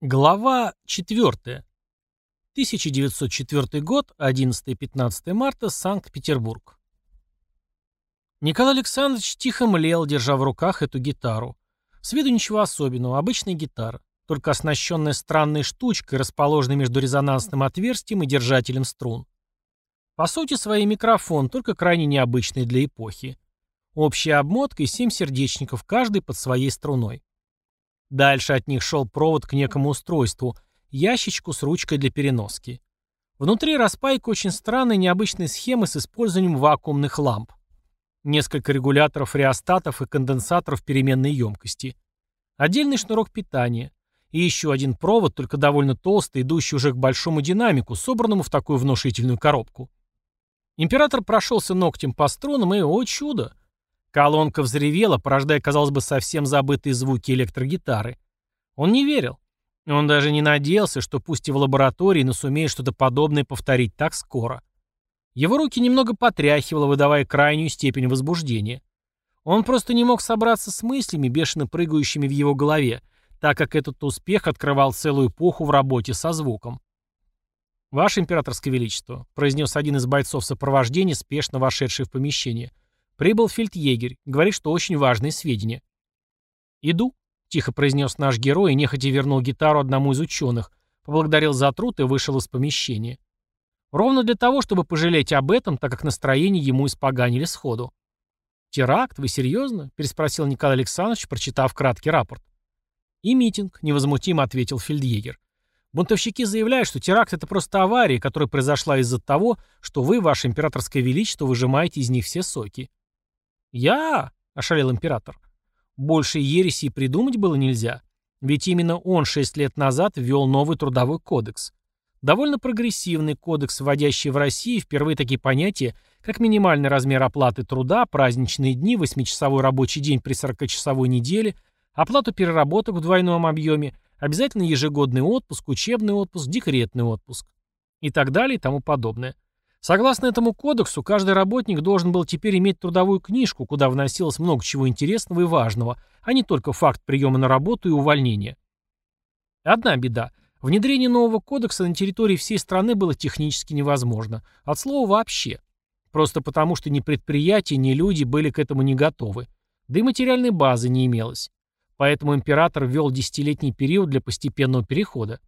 Глава 4. 1904 год, 11-15 марта, Санкт-Петербург. Николай Александрович тихо млел, держа в руках эту гитару. С виду ничего особенного, обычная гитара, только оснащенная странной штучкой, расположенной между резонансным отверстием и держателем струн. По сути, своей микрофон, только крайне необычный для эпохи. Общая обмотка и семь сердечников, каждый под своей струной. Дальше от них шел провод к некому устройству, ящичку с ручкой для переноски. Внутри распайка очень странной необычной схемы с использованием вакуумных ламп. Несколько регуляторов реостатов и конденсаторов переменной емкости. Отдельный шнурок питания. И еще один провод, только довольно толстый, идущий уже к большому динамику, собранному в такую внушительную коробку. Император прошелся ногтем по струнам и, о чудо, Колонка взревела, порождая, казалось бы, совсем забытые звуки электрогитары. Он не верил. Он даже не надеялся, что пусть и в лаборатории, но сумеет что-то подобное повторить так скоро. Его руки немного потряхивало, выдавая крайнюю степень возбуждения. Он просто не мог собраться с мыслями, бешено прыгающими в его голове, так как этот успех открывал целую эпоху в работе со звуком. «Ваше императорское величество», — произнес один из бойцов сопровождения, спешно вошедший в помещение, — Прибыл фельдъегерь. Говорит, что очень важные сведения. «Иду», — тихо произнес наш герой и нехотя вернул гитару одному из ученых, поблагодарил за труд и вышел из помещения. Ровно для того, чтобы пожалеть об этом, так как настроение ему испоганили сходу. «Теракт? Вы серьезно?» — переспросил Николай Александрович, прочитав краткий рапорт. «И митинг», — невозмутимо ответил фельдъегер. «Бунтовщики заявляют, что теракт — это просто авария, которая произошла из-за того, что вы, ваше императорское величество, выжимаете из них все соки. «Я?» — ошалел император. Больше ереси придумать было нельзя. Ведь именно он шесть лет назад ввел новый трудовой кодекс. Довольно прогрессивный кодекс, вводящий в России впервые такие понятия, как минимальный размер оплаты труда, праздничные дни, восьмичасовой рабочий день при 40-часовой неделе, оплату переработок в двойном объеме, обязательно ежегодный отпуск, учебный отпуск, декретный отпуск и так далее и тому подобное. Согласно этому кодексу, каждый работник должен был теперь иметь трудовую книжку, куда вносилось много чего интересного и важного, а не только факт приема на работу и увольнения. Одна беда. Внедрение нового кодекса на территории всей страны было технически невозможно. От слова вообще. Просто потому, что ни предприятия, ни люди были к этому не готовы. Да и материальной базы не имелось. Поэтому император ввел десятилетний период для постепенного перехода.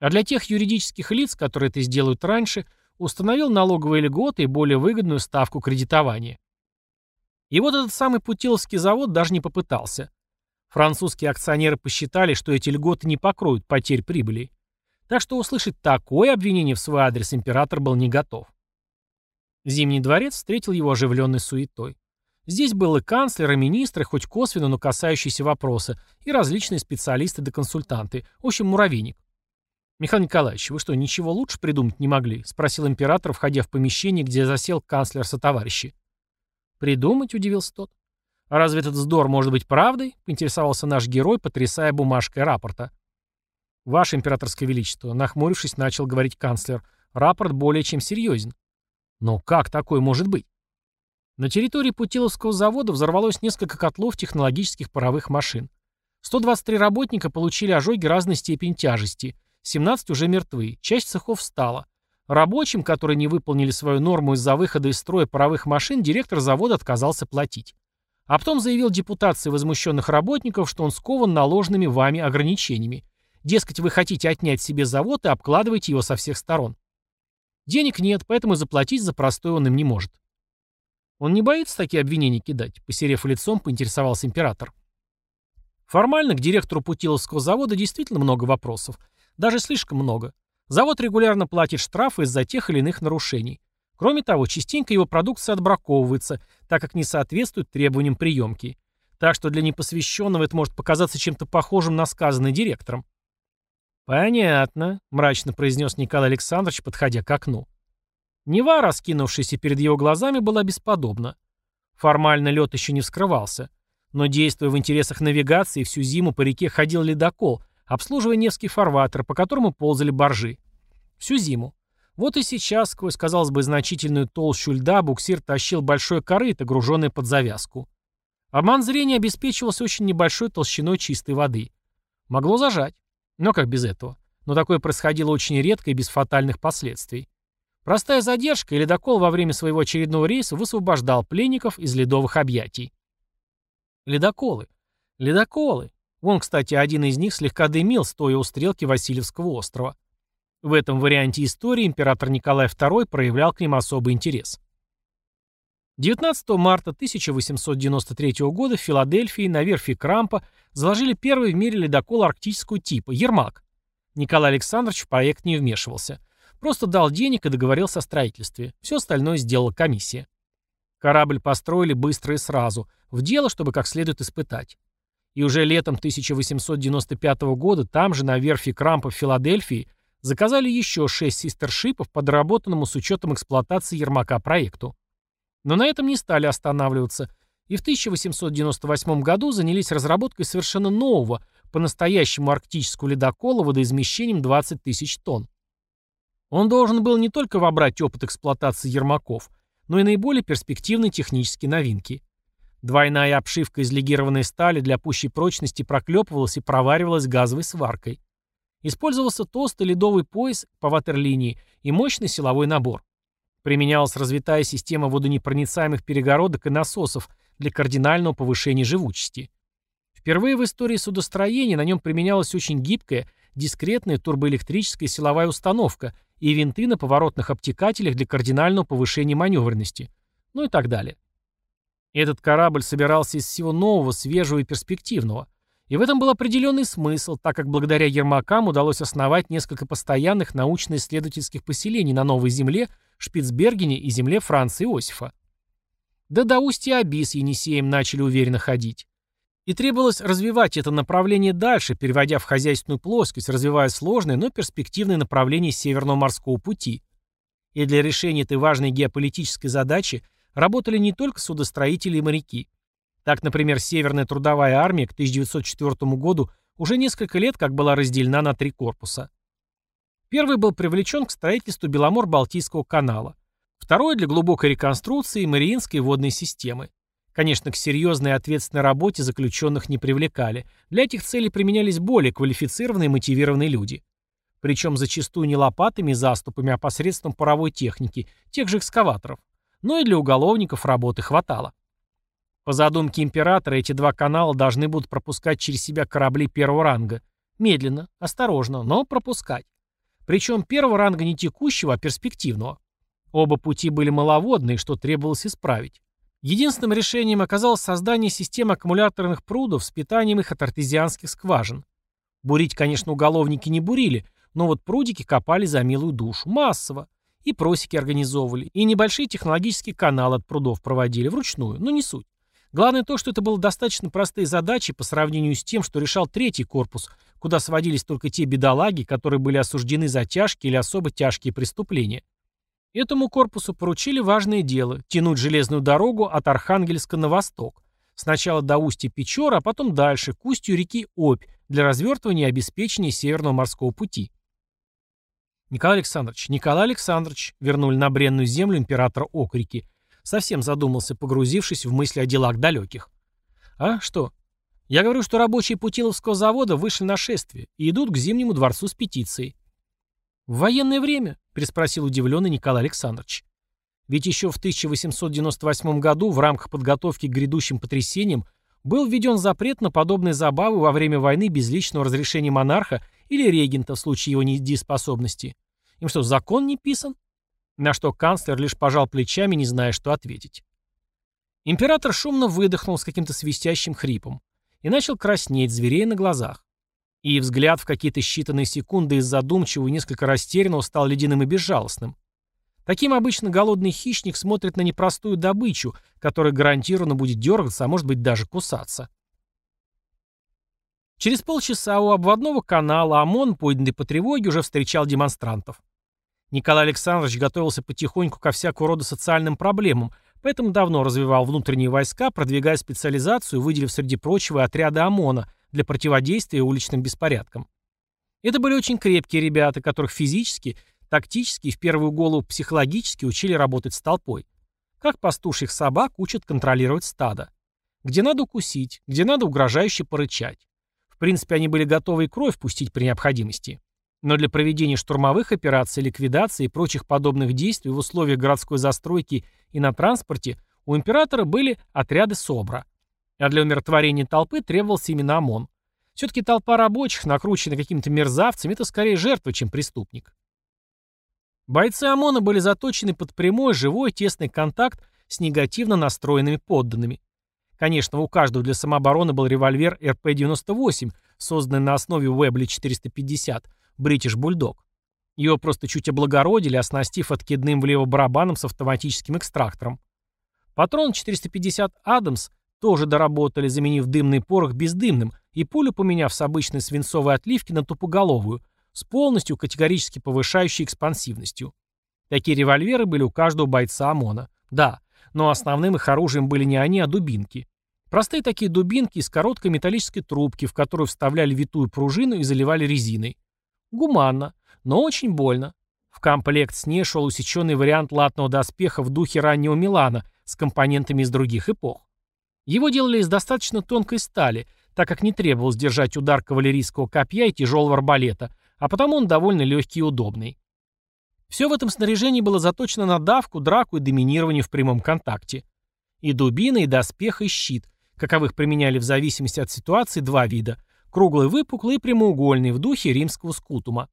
А для тех юридических лиц, которые это сделают раньше – установил налоговые льготы и более выгодную ставку кредитования. И вот этот самый Путиловский завод даже не попытался. Французские акционеры посчитали, что эти льготы не покроют потерь прибыли. Так что услышать такое обвинение в свой адрес император был не готов. Зимний дворец встретил его оживленной суетой. Здесь был и канцлер, и министры, хоть косвенно, но касающиеся вопроса, и различные специалисты да консультанты. В общем, муравейник. «Михаил Николаевич, вы что, ничего лучше придумать не могли?» — спросил император, входя в помещение, где засел канцлер со товарищи. «Придумать?» — удивился тот. «А разве этот вздор может быть правдой?» — поинтересовался наш герой, потрясая бумажкой рапорта. «Ваше императорское величество», — нахмурившись, начал говорить канцлер, — «рапорт более чем серьезен». «Но как такое может быть?» На территории Путиловского завода взорвалось несколько котлов технологических паровых машин. 123 работника получили ожоги разной степени тяжести. 17 уже мертвы, часть цехов встала. Рабочим, которые не выполнили свою норму из-за выхода из строя паровых машин, директор завода отказался платить. А потом заявил депутации возмущенных работников, что он скован наложенными вами ограничениями. Дескать, вы хотите отнять себе завод и обкладываете его со всех сторон. Денег нет, поэтому заплатить за простой он им не может. Он не боится такие обвинения кидать, посерев лицом, поинтересовался император. Формально к директору Путиловского завода действительно много вопросов, даже слишком много. Завод регулярно платит штрафы из-за тех или иных нарушений. Кроме того, частенько его продукция отбраковывается, так как не соответствует требованиям приемки. Так что для непосвященного это может показаться чем-то похожим на сказанное директором. «Понятно», — мрачно произнес Николай Александрович, подходя к окну. Нева, раскинувшаяся перед его глазами, была бесподобна. Формально лед еще не вскрывался. Но, действуя в интересах навигации, всю зиму по реке ходил ледокол, обслуживая Невский фарватер, по которому ползали боржи. Всю зиму. Вот и сейчас, сквозь, казалось бы, значительную толщу льда, буксир тащил большое корыто, груженное под завязку. Обман зрения обеспечивался очень небольшой толщиной чистой воды. Могло зажать. Но как без этого? Но такое происходило очень редко и без фатальных последствий. Простая задержка, и ледокол во время своего очередного рейса высвобождал пленников из ледовых объятий. Ледоколы. Ледоколы. Вон, кстати, один из них слегка дымил, стоя у стрелки Васильевского острова. В этом варианте истории император Николай II проявлял к ним особый интерес. 19 марта 1893 года в Филадельфии на верфи Крампа заложили первый в мире ледокол арктического типа «Ермак». Николай Александрович в проект не вмешивался. Просто дал денег и договорился о строительстве. Все остальное сделала комиссия. Корабль построили быстро и сразу, в дело, чтобы как следует испытать. И уже летом 1895 года там же, на верфи Крампа в Филадельфии, заказали еще шесть систершипов по доработанному с учетом эксплуатации Ермака проекту. Но на этом не стали останавливаться, и в 1898 году занялись разработкой совершенно нового, по-настоящему арктического ледокола водоизмещением 20 тысяч тонн. Он должен был не только вобрать опыт эксплуатации Ермаков, но и наиболее перспективные технические новинки. Двойная обшивка из легированной стали для пущей прочности проклепывалась и проваривалась газовой сваркой. Использовался толстый ледовый пояс по ватерлинии и мощный силовой набор. Применялась развитая система водонепроницаемых перегородок и насосов для кардинального повышения живучести. Впервые в истории судостроения на нем применялась очень гибкая, дискретная турбоэлектрическая силовая установка и винты на поворотных обтекателях для кардинального повышения маневренности, ну и так далее. Этот корабль собирался из всего нового, свежего и перспективного. И в этом был определенный смысл, так как благодаря Ермакам удалось основать несколько постоянных научно-исследовательских поселений на Новой Земле – Шпицбергене и земле Франца Иосифа. Да до устья Аби Енисеем начали уверенно ходить. И требовалось развивать это направление дальше, переводя в хозяйственную плоскость, развивая сложное, но перспективное направление Северного морского пути. И для решения этой важной геополитической задачи работали не только судостроители и моряки. Так, например, Северная трудовая армия к 1904 году уже несколько лет как была разделена на три корпуса. Первый был привлечен к строительству Беломор-Балтийского канала. Второй – для глубокой реконструкции Мариинской водной системы. Конечно, к серьезной и ответственной работе заключенных не привлекали. Для этих целей применялись более квалифицированные и мотивированные люди. Причем зачастую не лопатами и заступами, а посредством паровой техники, тех же экскаваторов. Но и для уголовников работы хватало. По задумке императора, эти два канала должны будут пропускать через себя корабли первого ранга. Медленно, осторожно, но пропускать. Причем первого ранга не текущего, а перспективного. Оба пути были маловодные, что требовалось исправить. Единственным решением оказалось создание системы аккумуляторных прудов с питанием их от артезианских скважин. Бурить, конечно, уголовники не бурили, но вот прудики копали за милую душу, массово. И просеки организовывали, и небольшие технологические каналы от прудов проводили вручную, но не суть. Главное то, что это были достаточно простые задачи по сравнению с тем, что решал третий корпус, куда сводились только те бедолаги, которые были осуждены за тяжкие или особо тяжкие преступления. Этому корпусу поручили важное дело – тянуть железную дорогу от Архангельска на восток. Сначала до устья Печора, а потом дальше, к устью реки Обь, для развертывания и обеспечения Северного морского пути. Николай Александрович, Николай Александрович, вернули на бренную землю императора Окрики, Совсем задумался, погрузившись в мысли о делах далеких. А что? Я говорю, что рабочие Путиловского завода вышли на шествие и идут к Зимнему дворцу с петицией. «В военное время?» – переспросил удивленный Николай Александрович. Ведь еще в 1898 году в рамках подготовки к грядущим потрясениям был введен запрет на подобные забавы во время войны без личного разрешения монарха или регента в случае его недееспособности. Им что, закон не писан? На что канцлер лишь пожал плечами, не зная, что ответить. Император шумно выдохнул с каким-то свистящим хрипом и начал краснеть зверей на глазах. И взгляд в какие-то считанные секунды из задумчивого и несколько растерянного стал ледяным и безжалостным. Таким обычно голодный хищник смотрит на непростую добычу, которая гарантированно будет дергаться, а может быть даже кусаться. Через полчаса у обводного канала ОМОН, поднятый по тревоге, уже встречал демонстрантов. Николай Александрович готовился потихоньку ко всякого рода социальным проблемам, поэтому давно развивал внутренние войска, продвигая специализацию, выделив среди прочего отряды ОМОНа для противодействия уличным беспорядкам. Это были очень крепкие ребята, которых физически, тактически и в первую голову психологически учили работать с толпой. Как пастушьих собак учат контролировать стадо. Где надо укусить, где надо угрожающе порычать. В принципе, они были готовы и кровь пустить при необходимости. Но для проведения штурмовых операций, ликвидации и прочих подобных действий в условиях городской застройки и на транспорте у императора были отряды СОБРа. А для умиротворения толпы требовался именно ОМОН. Все-таки толпа рабочих, накрученная какими-то мерзавцами, это скорее жертва, чем преступник. Бойцы ОМОНа были заточены под прямой, живой, тесный контакт с негативно настроенными подданными. Конечно, у каждого для самообороны был револьвер РП-98, созданный на основе Уэбли 450, British Bulldog. Его просто чуть облагородили, оснастив откидным влево барабаном с автоматическим экстрактором. Патрон 450 Адамс тоже доработали, заменив дымный порох бездымным и пулю поменяв с обычной свинцовой отливки на тупоголовую, с полностью категорически повышающей экспансивностью. Такие револьверы были у каждого бойца ОМОНа. Да, но основным их оружием были не они, а дубинки. Простые такие дубинки из короткой металлической трубки, в которую вставляли витую пружину и заливали резиной. Гуманно, но очень больно. В комплект с ней шел усеченный вариант латного доспеха в духе раннего Милана с компонентами из других эпох. Его делали из достаточно тонкой стали, так как не требовалось держать удар кавалерийского копья и тяжелого арбалета, а потому он довольно легкий и удобный. Все в этом снаряжении было заточено на давку, драку и доминирование в прямом контакте. И дубина, и доспех, и щит, каковых применяли в зависимости от ситуации два вида – круглый выпуклый и прямоугольный в духе римского скутума.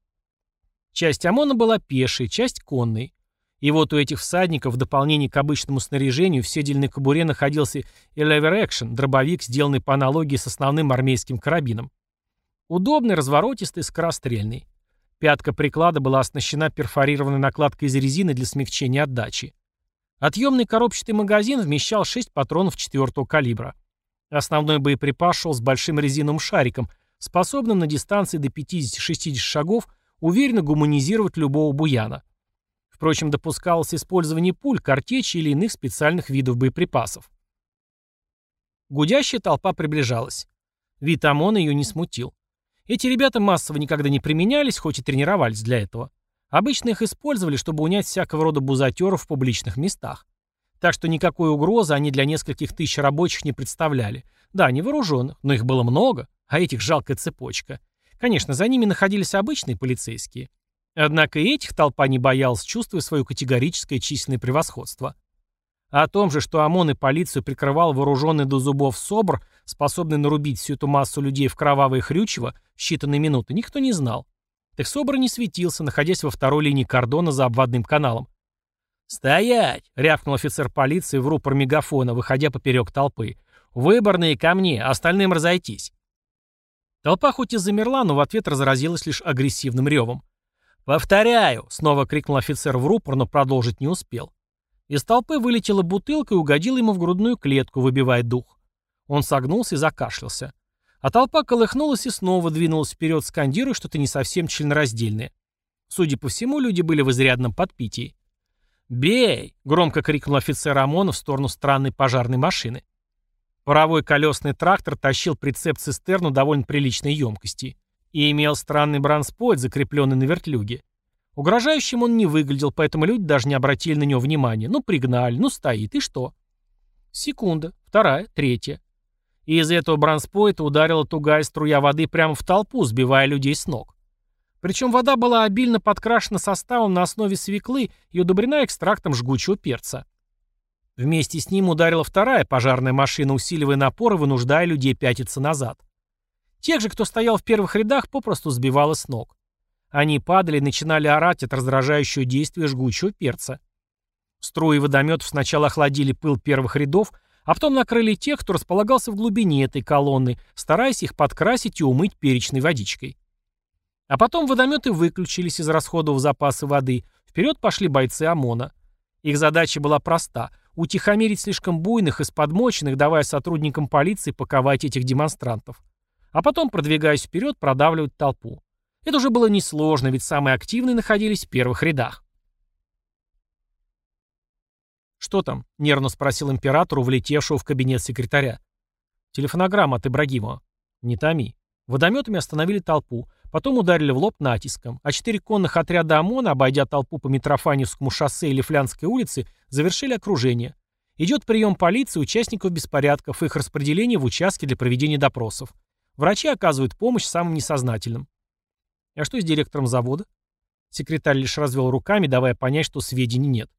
Часть ОМОНа была пешей, часть конной. И вот у этих всадников в дополнение к обычному снаряжению в седельной кобуре находился и lever action, дробовик, сделанный по аналогии с основным армейским карабином. Удобный, разворотистый, скорострельный. Пятка приклада была оснащена перфорированной накладкой из резины для смягчения отдачи. Отъемный коробчатый магазин вмещал 6 патронов 4 калибра. Основной боеприпас шел с большим резиновым шариком, способным на дистанции до 50-60 шагов уверенно гуманизировать любого буяна. Впрочем, допускалось использование пуль, картечи или иных специальных видов боеприпасов. Гудящая толпа приближалась. Вид ОМОНа ее не смутил. Эти ребята массово никогда не применялись, хоть и тренировались для этого. Обычно их использовали, чтобы унять всякого рода бузатеров в публичных местах. Так что никакой угрозы они для нескольких тысяч рабочих не представляли. Да, не вооруженных, но их было много, а этих жалкая цепочка. Конечно, за ними находились обычные полицейские. Однако и этих толпа не боялась, чувствуя свое категорическое численное превосходство. А о том же, что ОМОН и полицию прикрывал вооруженный до зубов СОБР, способный нарубить всю эту массу людей в кровавое хрючево в считанные минуты, никто не знал. Так СОБР не светился, находясь во второй линии кордона за обводным каналом. «Стоять!» — рявкнул офицер полиции в рупор мегафона, выходя поперек толпы. «Выборные ко мне, остальным разойтись». Толпа хоть и замерла, но в ответ разразилась лишь агрессивным ревом. «Повторяю!» — снова крикнул офицер в рупор, но продолжить не успел. Из толпы вылетела бутылка и угодила ему в грудную клетку, выбивая дух. Он согнулся и закашлялся. А толпа колыхнулась и снова двинулась вперед, скандируя что-то не совсем членораздельное. Судя по всему, люди были в изрядном подпитии. «Бей!» — громко крикнул офицер ОМОНа в сторону странной пожарной машины. Паровой колесный трактор тащил прицеп-цистерну довольно приличной емкости и имел странный бронспойт, закрепленный на вертлюге. Угрожающим он не выглядел, поэтому люди даже не обратили на него внимания. Ну, пригнали, ну, стоит, и что? Секунда, вторая, третья. И из этого бронспойта ударила тугая струя воды прямо в толпу, сбивая людей с ног. Причем вода была обильно подкрашена составом на основе свеклы и удобрена экстрактом жгучего перца. Вместе с ним ударила вторая пожарная машина, усиливая напор и вынуждая людей пятиться назад. Тех же, кто стоял в первых рядах, попросту сбивало с ног. Они падали и начинали орать от раздражающего действия жгучего перца. Струи водометов сначала охладили пыл первых рядов, а потом накрыли тех, кто располагался в глубине этой колонны, стараясь их подкрасить и умыть перечной водичкой. А потом водометы выключились из расходов запасы воды, вперед пошли бойцы ОМОНа. Их задача была проста – утихомирить слишком буйных и сподмоченных, давая сотрудникам полиции паковать этих демонстрантов. А потом, продвигаясь вперед, продавливать толпу. Это уже было несложно, ведь самые активные находились в первых рядах. «Что там?» — нервно спросил императору, влетевшего в кабинет секретаря. «Телефонограмма от Ибрагимова». «Не томи». Водометами остановили толпу, потом ударили в лоб натиском, а четыре конных отряда ОМОНа, обойдя толпу по Митрофаневскому шоссе или Флянской улице, завершили окружение. Идет прием полиции, участников беспорядков, их распределение в участке для проведения допросов. Врачи оказывают помощь самым несознательным. А что с директором завода? Секретарь лишь развел руками, давая понять, что сведений нет.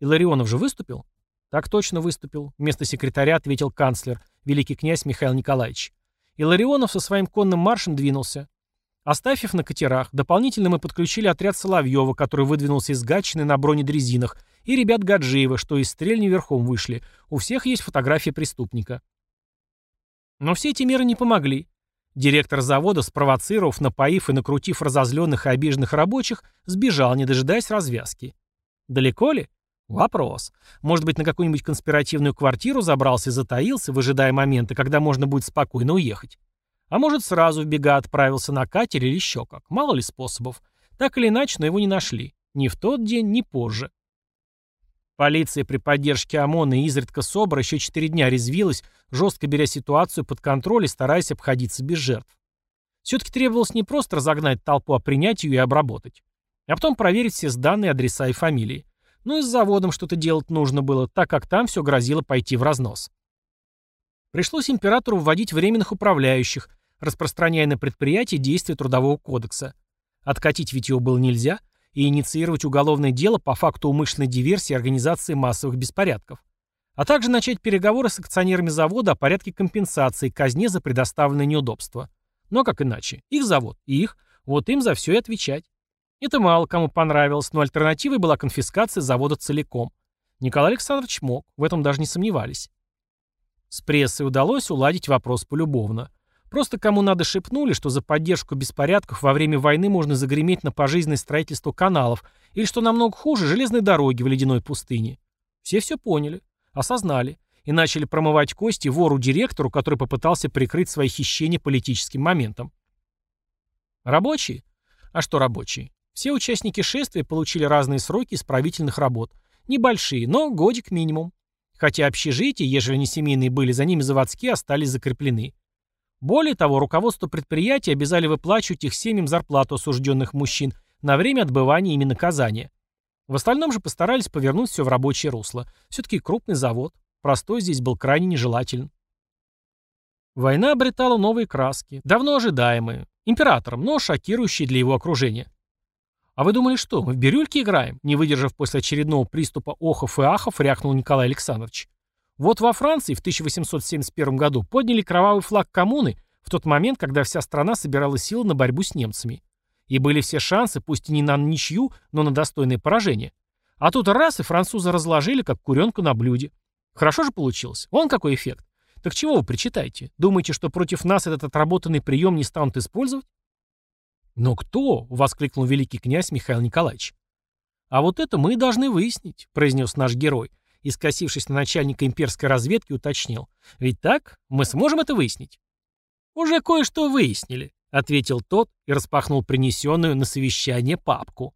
Иларионов же выступил? Так точно выступил. Вместо секретаря ответил канцлер, великий князь Михаил Николаевич. Иларионов со своим конным маршем двинулся. Оставив на катерах, дополнительно мы подключили отряд Соловьева, который выдвинулся из Гатчины на бронедрезинах, и ребят Гаджиева, что из стрельни верхом вышли. У всех есть фотография преступника. Но все эти меры не помогли. Директор завода, спровоцировав, напоив и накрутив разозленных и обиженных рабочих, сбежал, не дожидаясь развязки. Далеко ли? Вопрос. Может быть, на какую-нибудь конспиративную квартиру забрался и затаился, выжидая момента, когда можно будет спокойно уехать. А может, сразу в бега отправился на катере или еще как. Мало ли способов. Так или иначе, но его не нашли. Ни в тот день, ни позже. Полиция при поддержке ОМОНа и изредка СОБРа еще четыре дня резвилась, жестко беря ситуацию под контроль и стараясь обходиться без жертв. Все-таки требовалось не просто разогнать толпу, а принять ее и обработать. А потом проверить все данные, адреса и фамилии. Ну и с заводом что-то делать нужно было, так как там все грозило пойти в разнос. Пришлось императору вводить временных управляющих, распространяя на предприятии действия Трудового кодекса. Откатить ведь его было нельзя, и инициировать уголовное дело по факту умышленной диверсии и организации массовых беспорядков. А также начать переговоры с акционерами завода о порядке компенсации казне за предоставленные неудобства. Но как иначе? Их завод, их, вот им за все и отвечать. Это мало кому понравилось, но альтернативой была конфискация завода целиком. Николай Александрович мог, в этом даже не сомневались. С прессой удалось уладить вопрос полюбовно. Просто кому надо шепнули, что за поддержку беспорядков во время войны можно загреметь на пожизненное строительство каналов, или что намного хуже железной дороги в ледяной пустыне. Все все поняли, осознали и начали промывать кости вору-директору, который попытался прикрыть свои хищения политическим моментом. Рабочие? А что рабочие? Все участники шествия получили разные сроки исправительных работ. Небольшие, но годик минимум. Хотя общежития, ежели не семейные были, за ними заводские остались закреплены. Более того, руководство предприятия обязали выплачивать их семьям зарплату осужденных мужчин на время отбывания ими наказания. В остальном же постарались повернуть все в рабочее русло. Все-таки крупный завод. Простой здесь был крайне нежелателен. Война обретала новые краски, давно ожидаемые. Императором, но шокирующие для его окружения. «А вы думали, что, мы в бирюльке играем?» Не выдержав после очередного приступа охов и ахов, рякнул Николай Александрович. Вот во Франции в 1871 году подняли кровавый флаг коммуны в тот момент, когда вся страна собирала силы на борьбу с немцами. И были все шансы, пусть и не на ничью, но на достойное поражение. А тут раз, и французы разложили, как куренку на блюде. Хорошо же получилось. Вон какой эффект. Так чего вы причитаете? Думаете, что против нас этот отработанный прием не станут использовать? «Но кто?» — воскликнул великий князь Михаил Николаевич. «А вот это мы и должны выяснить», — произнес наш герой и, скосившись на начальника имперской разведки, уточнил. «Ведь так? Мы сможем это выяснить?» «Уже кое-что выяснили», — ответил тот и распахнул принесенную на совещание папку.